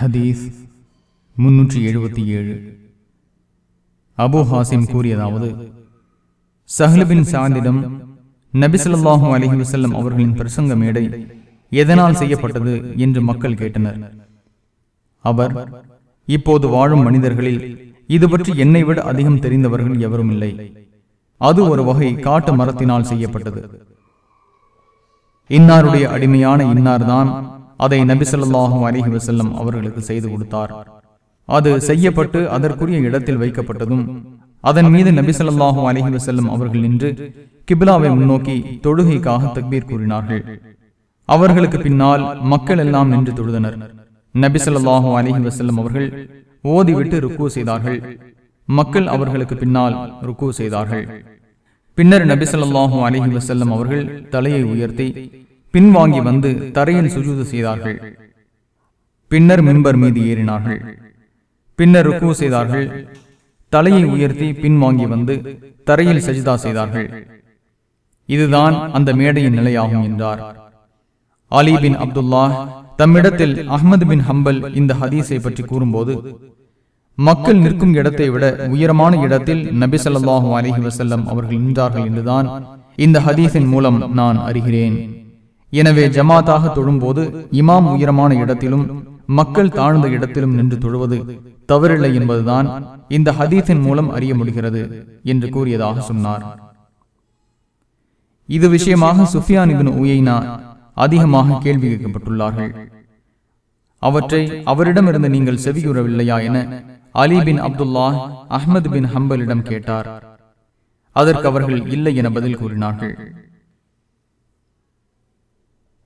ஹதீஸ் முன்னூற்றி எழுபத்தி ஏழு. அபு ஹாசிம் கூறியதாவது சஹ்லபின் சாந்திடம் நபிசல்லாஹும் அலஹி வசல்லம் அவர்களின் பிரசங்க மேடை எதனால் செய்யப்பட்டது என்று மக்கள் கேட்டனர். அவர் இப்போது வாழும் மனிதர்களில் இது பற்றி என்னை விட அதிகம் தெரிந்தவர்கள் எவரும் இல்லை. அது ஒரு வகை காட்டு மரத்தினால் செய்யப்பட்டது. இன்னாருடைய அடிமையான இன்னார்தான் அதை நபிசல்லாஹு அலிஹி வசல்லம் அவர்களுக்கு செய்து கொடுத்தார். அது செய்யப்பட்டு அதற்குரிய இடத்தில் வைக்கப்பட்டதும் அதன் மீது நபிசல்லாஹு அலிஹி வசல்லம் அவர்கள் நின்று கிபிலாவை முன்னோக்கி தொழுகைக்காக தக்பீர் கூறினார்கள். அவர்களுக்கு பின்னால் மக்கள் எல்லாம் நின்று தொழுதனர். நபிசல்லாஹு அலிஹி வசல்லம் அவர்கள் ஓதிவிட்டு ருக்கு செய்தார்கள். மக்கள் அவர்களுக்கு பின்னால் ருக்கு செய்தார்கள். பின்னர் நபிசல்லாஹு அலிஹி வசல்லம் அவர்கள் தலையை உயர்த்தி பின்வாங்கி வந்து தரையில் சுஜூது செய்தார்கள். பின்னர் மின்பர் மீது ஏறினார்கள். பின்னர் ருக்கு செய்தார்கள். தலையை உயர்த்தி பின்வாங்கி வந்து தரையில் சஜிதா செய்தார்கள். இதுதான் அந்த மேடையின் நிலையாகும் என்றார். அலி பின் அப்துல்லா தம்மிடத்தில் அஹ்மது பின் ஹம்பல் இந்த ஹதீஸை பற்றி கூறும்போது மக்கள் நிற்கும் இடத்தை விட உயரமான இடத்தில் நபி ஸல்லல்லாஹு அலைஹி அவர்கள் நின்றார்கள் என்றுதான் இந்த ஹதீஸின் மூலம் நான் அறிகிறேன். எனவே ஜமாத்தாக தொழும்போது இமாம் உயரமான இடத்திலும் மக்கள் தாழ்ந்த இடத்திலும் நின்று தொழுவது தவறில்லை என்பதுதான் இந்த ஹதீஸின் மூலம் அறிய முடிகிறது என்று கூறியதாக சொன்னார். இது விஷயமாக சுஃபியான் இபின் உயினா அதிகமாக கேள்வி கேட்கப்பட்டுள்ளார்கள். அவற்றை அவரிடமிருந்து நீங்கள் செவியுறவில்லையா என அலி பின் அப்துல்லா அஹ்மது பின் ஹம்பலிடம் கேட்டார். அதற்கு அவர்கள் இல்லை என பதில் கூறினார்கள்.